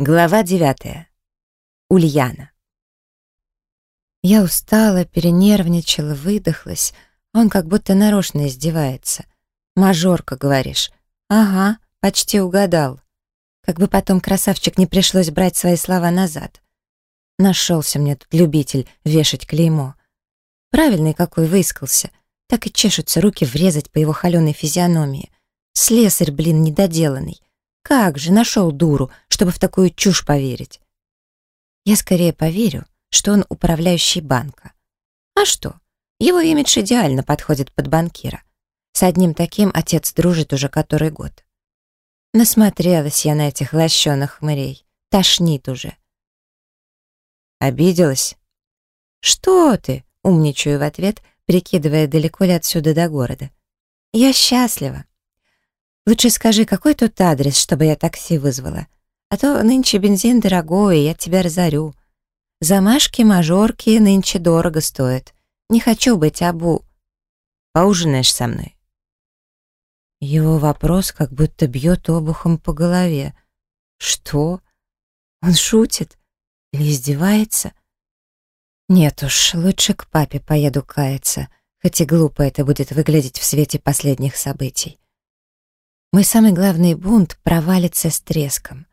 Глава девятая. Ульяна. Я устала, перенервничала, выдохлась. Он как будто нарочно издевается. «Мажорка, говоришь?» «Ага, почти угадал. Как бы потом красавчик не пришлось брать свои слова назад. Нашелся мне тут любитель вешать клеймо. Правильный какой выискался. Так и чешутся руки врезать по его холеной физиономии. Слесарь, блин, недоделанный. Как же нашел дуру, чтобы в такую чушь поверить? Я скорее поверю, что он управляющий банка. А что? Его имидж идеально подходит под банкира. С одним таким отец дружит уже который год. Насмотрелась я на этих лощеных хмырей. Тошнит уже. Обиделась? Что ты? Умничаю в ответ, прикидывая, далеко ли отсюда до города. Я счастлива. Лучше скажи, какой тут адрес, чтобы я такси вызвала? А то нынче бензин дорогой, я тебя разорю. Замашки, мажорки нынче дорого стоят. Не хочу быть абу. Поужинаешь со мной?» Его вопрос как будто бьет обухом по голове. «Что? Он шутит? Или издевается?» «Нет уж, лучше к папе поеду каяться, хоть и глупо это будет выглядеть в свете последних событий. Мой самый главный бунт провалится с треском.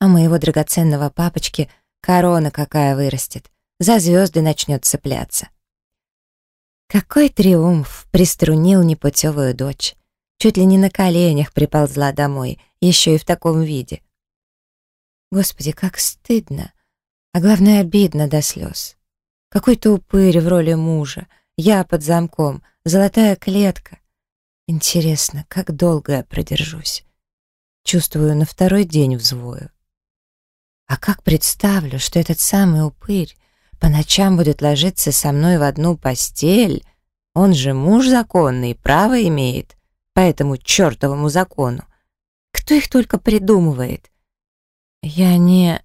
А моего драгоценного папочки корона какая вырастет, за звезды начнет цепляться. Какой триумф приструнил непутевую дочь. Чуть ли не на коленях приползла домой, еще и в таком виде. Господи, как стыдно, а главное обидно до слез. Какой-то упырь в роли мужа, я под замком, золотая клетка. Интересно, как долго я продержусь? Чувствую, на второй день взвою. А как представлю, что этот самый упырь по ночам будет ложиться со мной в одну постель? Он же муж законный, право имеет по этому чертовому закону. Кто их только придумывает? Я не...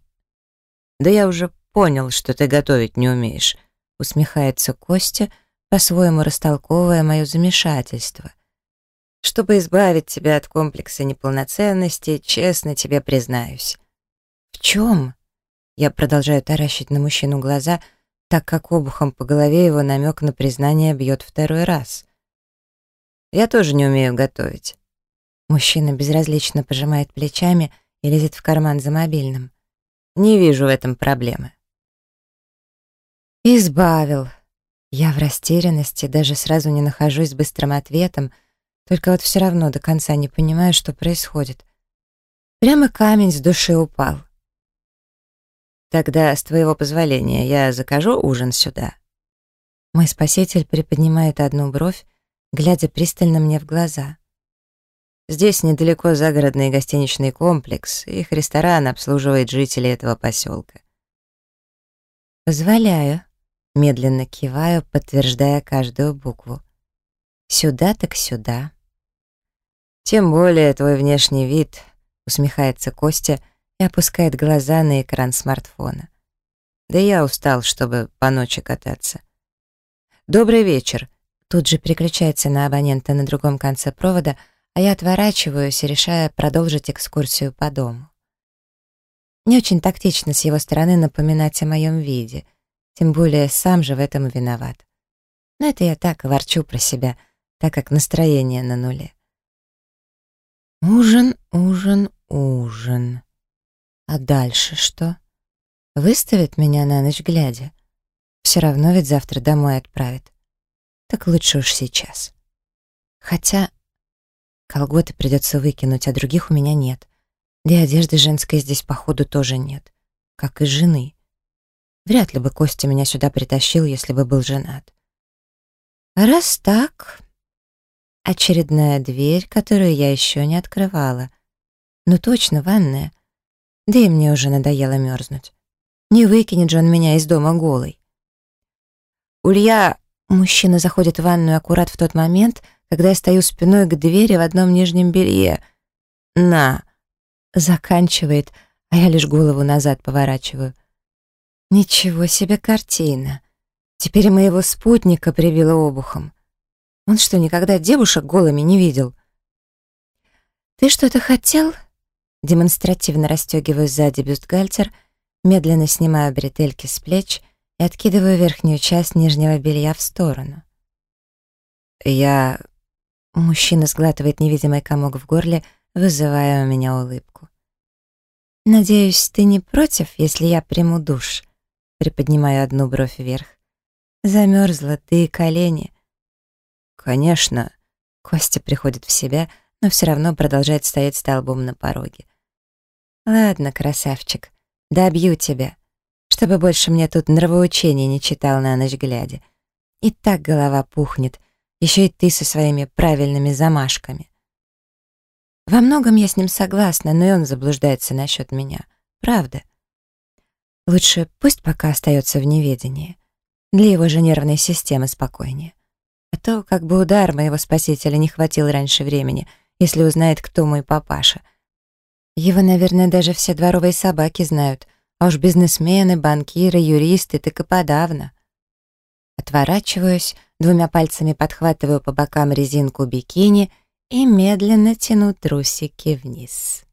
Да я уже понял, что ты готовить не умеешь, усмехается Костя, по-своему растолковывая мое замешательство. Чтобы избавить тебя от комплекса неполноценности, честно тебе признаюсь. В чем? Я продолжаю таращить на мужчину глаза, так как обухом по голове его намек на признание бьет второй раз. Я тоже не умею готовить. Мужчина безразлично пожимает плечами и лезет в карман за мобильным. Не вижу в этом проблемы. Избавил. Я в растерянности, даже сразу не нахожусь с быстрым ответом, только вот все равно до конца не понимаю, что происходит. Прямо камень с души упал. Тогда, с твоего позволения, я закажу ужин сюда. Мой спаситель приподнимает одну бровь, глядя пристально мне в глаза. Здесь недалеко загородный гостиничный комплекс, их ресторан обслуживает жителей этого поселка. «Позволяю», — медленно киваю, подтверждая каждую букву. «Сюда так сюда». «Тем более твой внешний вид», — усмехается Костя и опускает глаза на экран смартфона. «Да я устал, чтобы по ночи кататься». «Добрый вечер», — тут же переключается на абонента на другом конце провода, а я отворачиваюсь, решая продолжить экскурсию по дому. Не очень тактично с его стороны напоминать о моем виде, тем более сам же в этом виноват. Но это я так ворчу про себя, так как настроение на нуле. Ужин, ужин, ужин. А дальше что? Выставит меня на ночь глядя? Все равно ведь завтра домой отправит. Так лучше уж сейчас. Хотя колготы придется выкинуть, а других у меня нет. Да и одежды женской здесь, походу, тоже нет. Как и жены. Вряд ли бы Костя меня сюда притащил, если бы был женат. А раз так, Очередная дверь, которую я еще не открывала. Ну точно, ванная. Да и мне уже надоело мерзнуть. Не выкинет же он меня из дома голой. «Улья!» Мужчина заходит в ванную аккурат в тот момент, когда я стою спиной к двери в одном нижнем белье. «На!» Заканчивает, а я лишь голову назад поворачиваю. Ничего себе картина. Теперь моего спутника прибило обухом. Он что, никогда девушек голыми не видел? «Ты что-то хотел?» демонстративно расстегиваю сзади бюстгальтер, медленно снимаю бретельки с плеч и откидываю верхнюю часть нижнего белья в сторону. «Я...» Мужчина сглатывает невидимый комок в горле, вызывая у меня улыбку. «Надеюсь, ты не против, если я приму душ?» Приподнимаю одну бровь вверх. Замерзла ты колени. «Конечно». Костя приходит в себя, но все равно продолжает стоять столбом на пороге. «Ладно, красавчик, добью тебя, чтобы больше мне тут нравоучения не читал на ночь глядя. И так голова пухнет, еще и ты со своими правильными замашками». Во многом я с ним согласна, но и он заблуждается насчет меня. Правда. Лучше пусть пока остается в неведении. Для его же нервной системы спокойнее. А то как бы удар моего спасителя не хватил раньше времени, если узнает, кто мой папаша. Его, наверное, даже все дворовые собаки знают, а уж бизнесмены, банкиры, юристы так и подавно. Отворачиваюсь, двумя пальцами подхватываю по бокам резинку бикини и медленно тяну трусики вниз.